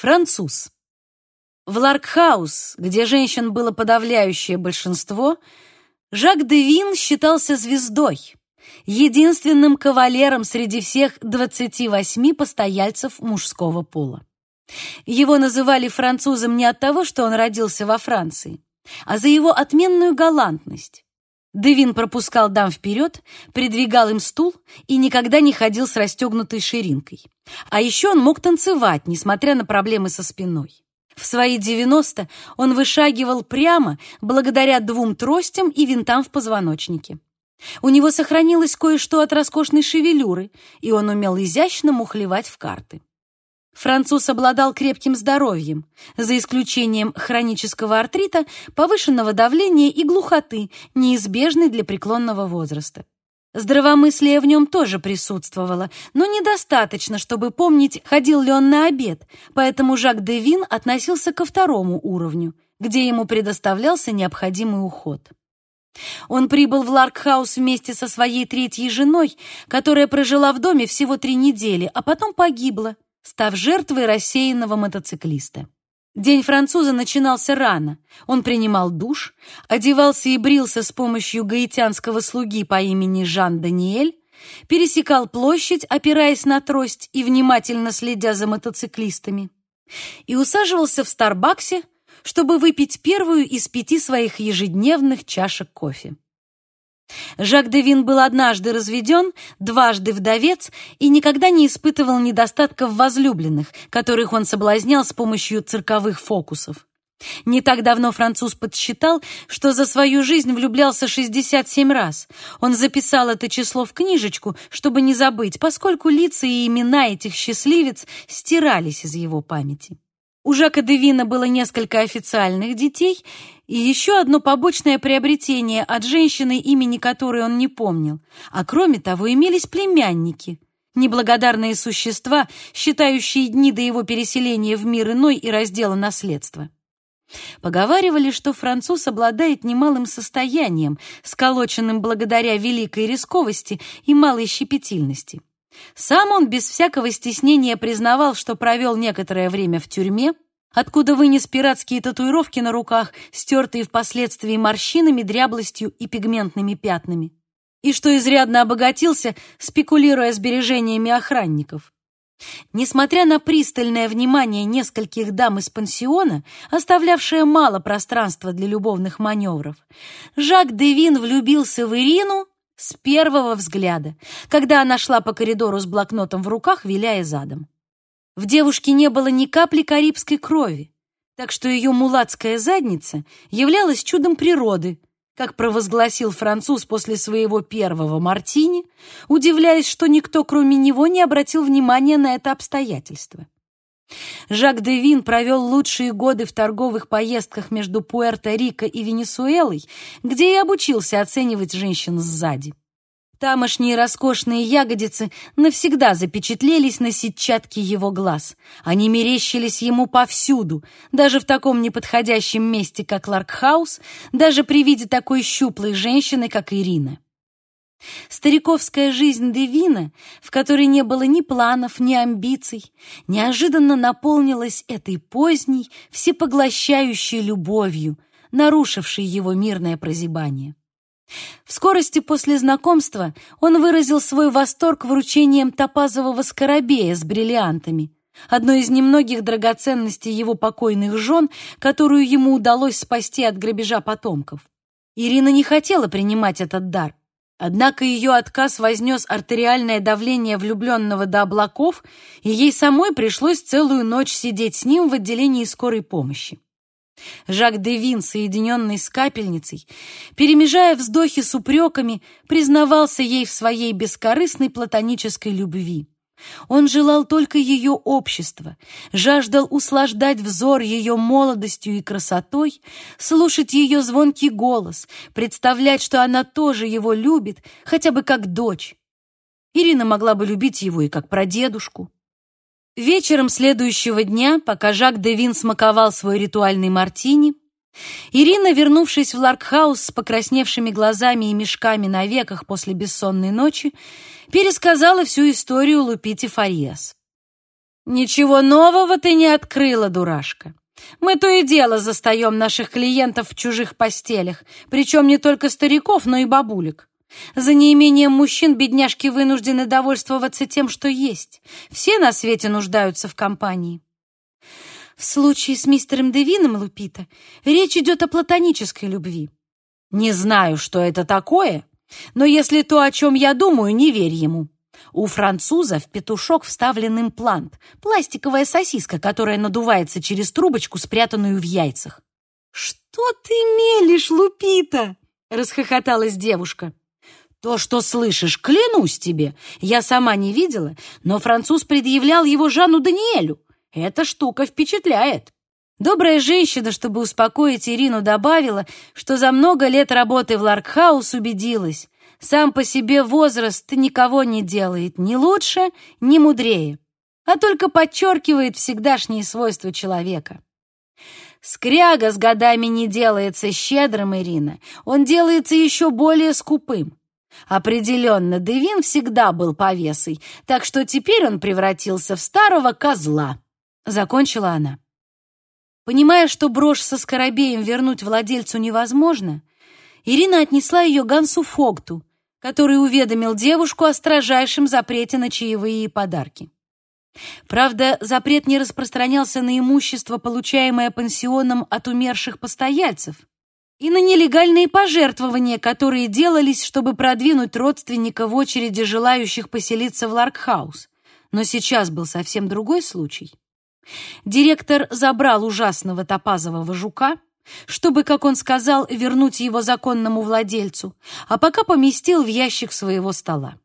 Француз. В Ларкхаус, где женщин было подавляющее большинство, Жак Девин считался звездой, единственным кавалером среди всех 28 постояльцев мужского пола. Его называли французом не от того, что он родился во Франции, а за его отменную галантность. Девин пропускал дам вперед, придвигал им стул и никогда не ходил с расстегнутой ширинкой. А еще он мог танцевать, несмотря на проблемы со спиной. В свои 90 он вышагивал прямо благодаря двум тростям и винтам в позвоночнике. У него сохранилось кое-что от роскошной шевелюры, и он умел изящно мухлевать в карты. Француз обладал крепким здоровьем, за исключением хронического артрита, повышенного давления и глухоты, неизбежной для преклонного возраста. Здравомыслие в нем тоже присутствовало, но недостаточно, чтобы помнить, ходил ли он на обед, поэтому Жак Девин относился ко второму уровню, где ему предоставлялся необходимый уход. Он прибыл в Ларкхаус вместе со своей третьей женой, которая прожила в доме всего три недели, а потом погибла, став жертвой рассеянного мотоциклиста. День француза начинался рано. Он принимал душ, одевался и брился с помощью гаитянского слуги по имени Жан-Даниэль, пересекал площадь, опираясь на трость и внимательно следя за мотоциклистами, и усаживался в Старбаксе, чтобы выпить первую из пяти своих ежедневных чашек кофе. Жак де Вин был однажды разведен, дважды вдовец и никогда не испытывал недостатка в возлюбленных, которых он соблазнял с помощью цирковых фокусов. Не так давно француз подсчитал, что за свою жизнь влюблялся 67 раз. Он записал это число в книжечку, чтобы не забыть, поскольку лица и имена этих счастливец стирались из его памяти. У Жака де Вина было несколько официальных детей и еще одно побочное приобретение от женщины, имени которой он не помнил. А кроме того, имелись племянники, неблагодарные существа, считающие дни до его переселения в мир иной и раздела наследства. Поговаривали, что француз обладает немалым состоянием, сколоченным благодаря великой рисковости и малой щепетильности. Сам он без всякого стеснения признавал, что провел некоторое время в тюрьме, откуда вынес пиратские татуировки на руках, стертые впоследствии морщинами, дряблостью и пигментными пятнами, и что изрядно обогатился, спекулируя сбережениями охранников. Несмотря на пристальное внимание нескольких дам из пансиона, оставлявшее мало пространства для любовных маневров, Жак Девин влюбился в Ирину с первого взгляда, когда она шла по коридору с блокнотом в руках, виляя задом. В девушке не было ни капли карибской крови, так что ее мулатская задница являлась чудом природы, как провозгласил француз после своего первого мартини, удивляясь, что никто, кроме него, не обратил внимания на это обстоятельство. Жак де Вин провел лучшие годы в торговых поездках между Пуэрто-Рико и Венесуэлой, где и обучился оценивать женщин сзади. Тамошние роскошные ягодицы навсегда запечатлелись на сетчатке его глаз. Они мерещились ему повсюду, даже в таком неподходящем месте, как Ларкхаус, даже при виде такой щуплой женщины, как Ирина. Стариковская жизнь Девина, в которой не было ни планов, ни амбиций, неожиданно наполнилась этой поздней, всепоглощающей любовью, нарушившей его мирное прозябание. Вскорости после знакомства он выразил свой восторг вручением топазового скарабея с бриллиантами, одной из немногих драгоценностей его покойных жен, которую ему удалось спасти от грабежа потомков. Ирина не хотела принимать этот дар, Однако ее отказ вознес артериальное давление влюбленного до облаков, и ей самой пришлось целую ночь сидеть с ним в отделении скорой помощи. Жак де Вин, соединенный с капельницей, перемежая вздохи с упреками, признавался ей в своей бескорыстной платонической любви. Он желал только ее общества, жаждал услаждать взор ее молодостью и красотой, слушать ее звонкий голос, представлять, что она тоже его любит, хотя бы как дочь. Ирина могла бы любить его и как прадедушку. Вечером следующего дня, пока Жак де Вин смаковал свой ритуальный мартини, Ирина, вернувшись в Ларкхаус с покрасневшими глазами и мешками на веках после бессонной ночи, пересказала всю историю Лупите Фарьес. Ничего нового ты не открыла, дурашка. Мы то и дело застаем наших клиентов в чужих постелях, причем не только стариков, но и бабулек. За неимением мужчин бедняжки вынуждены довольствоваться тем, что есть. Все на свете нуждаются в компании. В случае с мистером Девином, Лупита, речь идет о платонической любви. Не знаю, что это такое, но если то, о чем я думаю, не верь ему. У француза в петушок вставлен имплант, пластиковая сосиска, которая надувается через трубочку, спрятанную в яйцах. «Что ты мелешь, Лупита?» — расхохоталась девушка. «То, что слышишь, клянусь тебе, я сама не видела, но француз предъявлял его Жанну Даниэлю. Эта штука впечатляет». Добрая женщина, чтобы успокоить Ирину, добавила, что за много лет работы в Ларкхаус убедилась, сам по себе возраст никого не делает ни лучше, ни мудрее, а только подчеркивает всегдашние свойства человека. Скряга с годами не делается щедрым, Ирина, он делается еще более скупым. Определенно, Девин всегда был повесой, так что теперь он превратился в старого козла. Закончила она. Понимая, что брошь со скарабеем вернуть владельцу невозможно, Ирина отнесла ее Гансу Фогту, который уведомил девушку о строжайшем запрете на чаевые и подарки. Правда, запрет не распространялся на имущество, получаемое пансионом от умерших постояльцев, и на нелегальные пожертвования, которые делались, чтобы продвинуть родственника в очереди желающих поселиться в Ларкхаус. Но сейчас был совсем другой случай. Директор забрал ужасного топазового жука, чтобы, как он сказал, вернуть его законному владельцу, а пока поместил в ящик своего стола.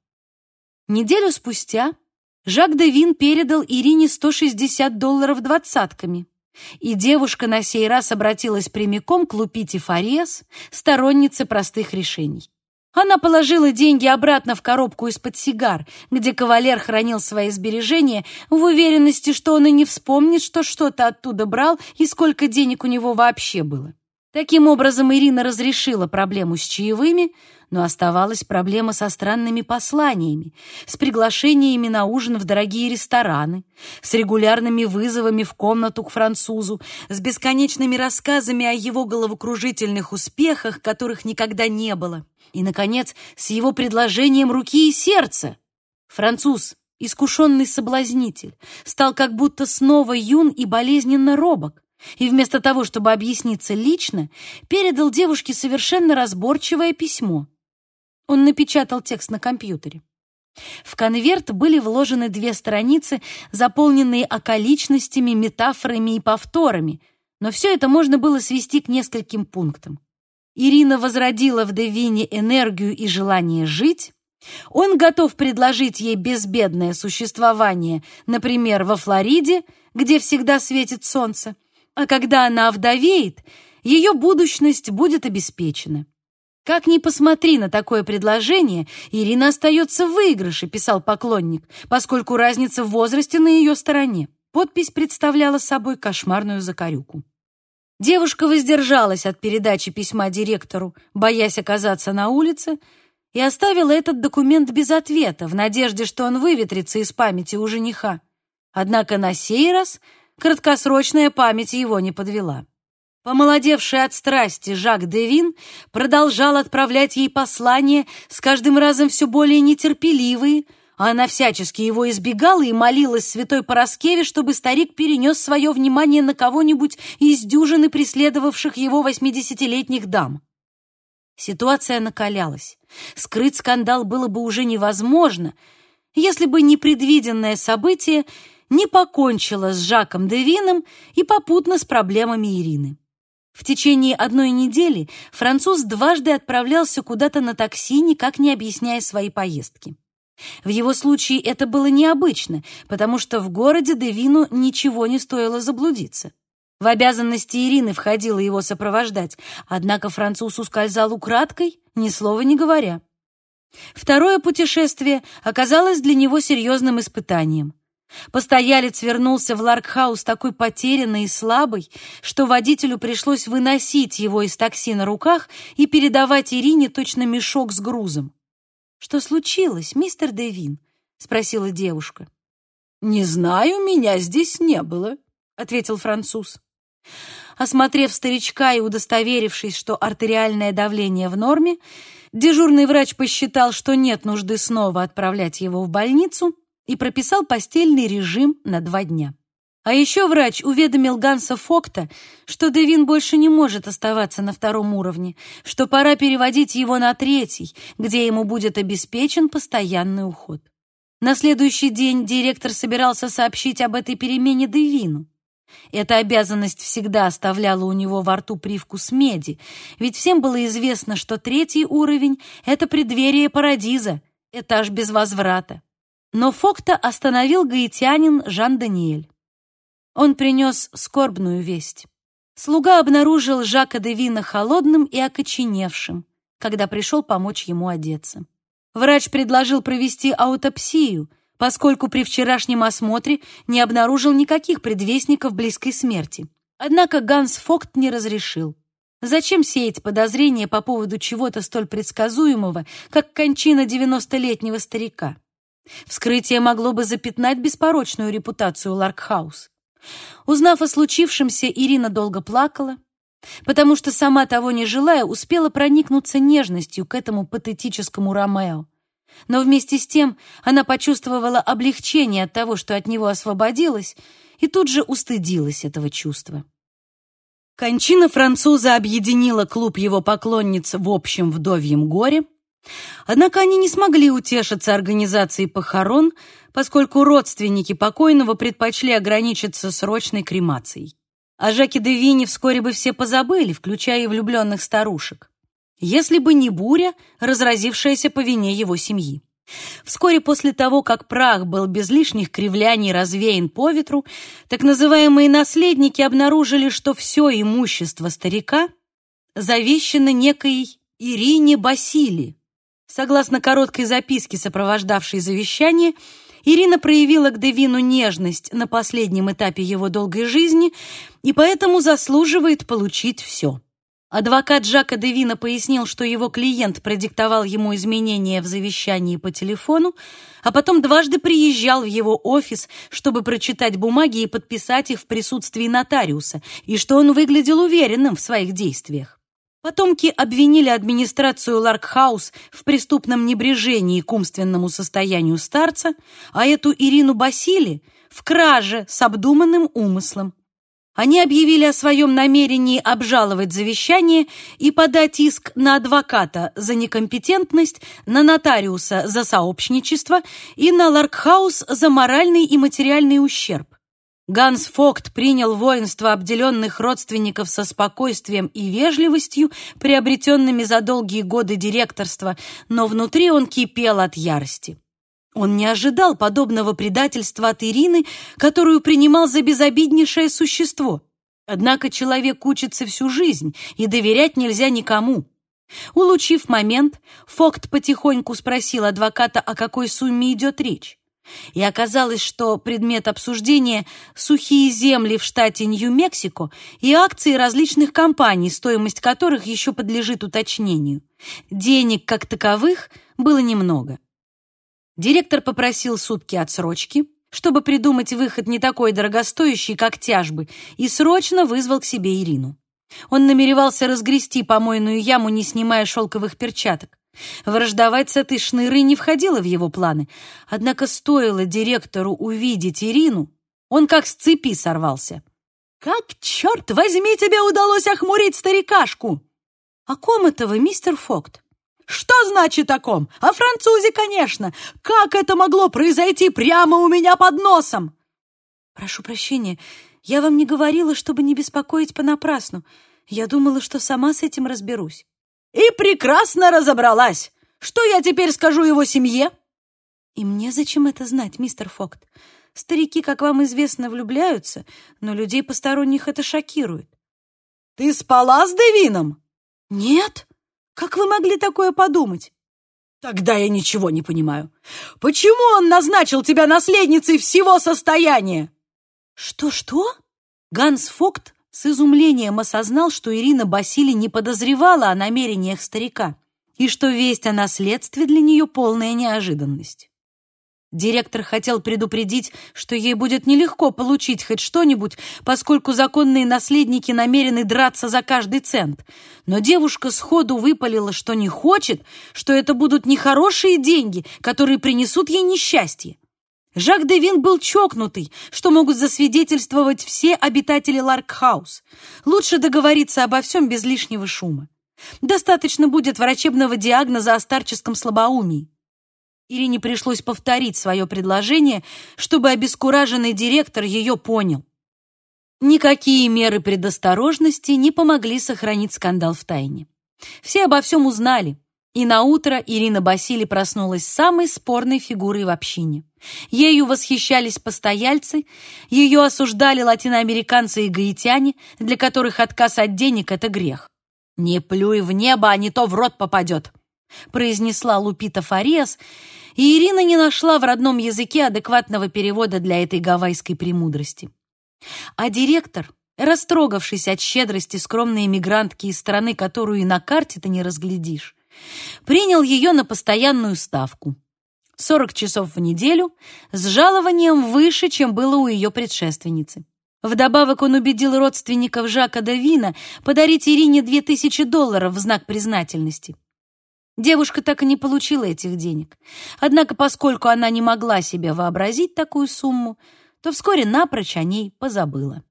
Неделю спустя Жак де Вин передал Ирине 160 долларов двадцатками, и девушка на сей раз обратилась прямиком к Лупите Фарес, стороннице простых решений. Она положила деньги обратно в коробку из-под сигар, где кавалер хранил свои сбережения, в уверенности, что он и не вспомнит, что что-то оттуда брал и сколько денег у него вообще было. Таким образом, Ирина разрешила проблему с чаевыми, но оставалась проблема со странными посланиями, с приглашениями на ужин в дорогие рестораны, с регулярными вызовами в комнату к французу, с бесконечными рассказами о его головокружительных успехах, которых никогда не было и, наконец, с его предложением руки и сердца. Француз, искушенный соблазнитель, стал как будто снова юн и болезненно робок, и вместо того, чтобы объясниться лично, передал девушке совершенно разборчивое письмо. Он напечатал текст на компьютере. В конверт были вложены две страницы, заполненные околичностями, метафорами и повторами, но все это можно было свести к нескольким пунктам. Ирина возродила в Девине энергию и желание жить. Он готов предложить ей безбедное существование, например, во Флориде, где всегда светит солнце. А когда она овдовеет, ее будущность будет обеспечена. «Как ни посмотри на такое предложение, Ирина остается в выигрыше», писал поклонник, поскольку разница в возрасте на ее стороне. Подпись представляла собой кошмарную закорюку. Девушка воздержалась от передачи письма директору, боясь оказаться на улице, и оставила этот документ без ответа, в надежде, что он выветрится из памяти у жениха. Однако на сей раз краткосрочная память его не подвела. Помолодевший от страсти Жак Девин продолжал отправлять ей послания, с каждым разом все более нетерпеливые, а она всячески его избегала и молилась святой Пороскеве, чтобы старик перенес свое внимание на кого-нибудь из дюжины преследовавших его восьмидесятилетних дам. Ситуация накалялась. Скрыть скандал было бы уже невозможно, если бы непредвиденное событие не покончило с Жаком Девином и попутно с проблемами Ирины. В течение одной недели француз дважды отправлялся куда-то на такси, никак не объясняя свои поездки. В его случае это было необычно, потому что в городе Девину ничего не стоило заблудиться. В обязанности Ирины входило его сопровождать, однако француз ускользал украдкой, ни слова не говоря. Второе путешествие оказалось для него серьезным испытанием. Постоялец вернулся в Ларкхаус такой потерянный и слабый, что водителю пришлось выносить его из такси на руках и передавать Ирине точно мешок с грузом. «Что случилось, мистер Девин?» — спросила девушка. «Не знаю, меня здесь не было», — ответил француз. Осмотрев старичка и удостоверившись, что артериальное давление в норме, дежурный врач посчитал, что нет нужды снова отправлять его в больницу и прописал постельный режим на два дня. А еще врач уведомил Ганса Фокта, что Девин больше не может оставаться на втором уровне, что пора переводить его на третий, где ему будет обеспечен постоянный уход. На следующий день директор собирался сообщить об этой перемене Девину. Эта обязанность всегда оставляла у него во рту привкус меди, ведь всем было известно, что третий уровень — это преддверие парадиза, этаж без возврата. Но Фокта остановил гаитянин Жан-Даниэль. Он принес скорбную весть. Слуга обнаружил Жака де Вина холодным и окоченевшим, когда пришел помочь ему одеться. Врач предложил провести аутопсию, поскольку при вчерашнем осмотре не обнаружил никаких предвестников близкой смерти. Однако Ганс Фокт не разрешил. Зачем сеять подозрения по поводу чего-то столь предсказуемого, как кончина девяностолетнего старика? Вскрытие могло бы запятнать беспорочную репутацию Ларкхаус. Узнав о случившемся, Ирина долго плакала, потому что сама того не желая успела проникнуться нежностью к этому патетическому Ромео. Но вместе с тем она почувствовала облегчение от того, что от него освободилась, и тут же устыдилась этого чувства. Кончина француза объединила клуб его поклонниц в общем вдовьем горе, однако они не смогли утешиться организацией похорон, поскольку родственники покойного предпочли ограничиться срочной кремацией. О Жаке де Вине вскоре бы все позабыли, включая и влюбленных старушек если бы не буря, разразившаяся по вине его семьи. Вскоре после того, как прах был без лишних кривляний развеян по ветру, так называемые наследники обнаружили, что все имущество старика завещено некой Ирине Басили. Согласно короткой записке, сопровождавшей завещание, Ирина проявила к Девину нежность на последнем этапе его долгой жизни и поэтому заслуживает получить все. Адвокат Жака Девина пояснил, что его клиент продиктовал ему изменения в завещании по телефону, а потом дважды приезжал в его офис, чтобы прочитать бумаги и подписать их в присутствии нотариуса, и что он выглядел уверенным в своих действиях. Потомки обвинили администрацию Ларкхаус в преступном небрежении к умственному состоянию старца, а эту Ирину Басили — в краже с обдуманным умыслом. Они объявили о своем намерении обжаловать завещание и подать иск на адвоката за некомпетентность, на нотариуса за сообщничество и на Ларкхаус за моральный и материальный ущерб. Ганс Фокт принял воинство обделенных родственников со спокойствием и вежливостью, приобретенными за долгие годы директорства, но внутри он кипел от ярости. Он не ожидал подобного предательства от Ирины, которую принимал за безобиднейшее существо. Однако человек учится всю жизнь, и доверять нельзя никому. Улучив момент, Фокт потихоньку спросил адвоката, о какой сумме идет речь. И оказалось, что предмет обсуждения — сухие земли в штате Нью-Мексико и акции различных компаний, стоимость которых еще подлежит уточнению. Денег, как таковых, было немного. Директор попросил сутки отсрочки, чтобы придумать выход не такой дорогостоящий, как тяжбы, и срочно вызвал к себе Ирину. Он намеревался разгрести помойную яму, не снимая шелковых перчаток. Враждовать с этой шнырой не входило в его планы. Однако стоило директору увидеть Ирину, он как с цепи сорвался. «Как, черт возьми, тебе удалось охмурить старикашку?» «О ком это вы, мистер Фокт?» Что значит о ком? О французе, конечно. Как это могло произойти прямо у меня под носом? Прошу прощения, я вам не говорила, чтобы не беспокоить понапрасну. Я думала, что сама с этим разберусь. И прекрасно разобралась. Что я теперь скажу его семье? И мне зачем это знать, мистер Фокт? Старики, как вам известно, влюбляются, но людей посторонних это шокирует. Ты спала с Девином? Нет. Как вы могли такое подумать? Тогда я ничего не понимаю. Почему он назначил тебя наследницей всего состояния? Что-что? Ганс Фокт с изумлением осознал, что Ирина Басили не подозревала о намерениях старика и что весть о наследстве для нее полная неожиданность. Директор хотел предупредить, что ей будет нелегко получить хоть что-нибудь, поскольку законные наследники намерены драться за каждый цент. Но девушка сходу выпалила, что не хочет, что это будут нехорошие деньги, которые принесут ей несчастье. Жак Девин был чокнутый, что могут засвидетельствовать все обитатели Ларкхаус. Лучше договориться обо всем без лишнего шума. Достаточно будет врачебного диагноза о старческом слабоумии. Ирине пришлось повторить свое предложение, чтобы обескураженный директор ее понял. Никакие меры предосторожности не помогли сохранить скандал в тайне. Все обо всем узнали, и на утро Ирина Басили проснулась самой спорной фигурой в общине. Ею восхищались постояльцы, ее осуждали латиноамериканцы и гаитяне, для которых отказ от денег — это грех. «Не плюй в небо, а не то в рот попадет», произнесла Лупита Фариас, и Ирина не нашла в родном языке адекватного перевода для этой гавайской премудрости. А директор, растрогавшись от щедрости скромной эмигрантки из страны, которую и на карте-то не разглядишь, принял ее на постоянную ставку. 40 часов в неделю с жалованием выше, чем было у ее предшественницы. Вдобавок он убедил родственников Жака Давина подарить Ирине 2000 долларов в знак признательности. Девушка так и не получила этих денег. Однако, поскольку она не могла себе вообразить такую сумму, то вскоре напрочь о ней позабыла.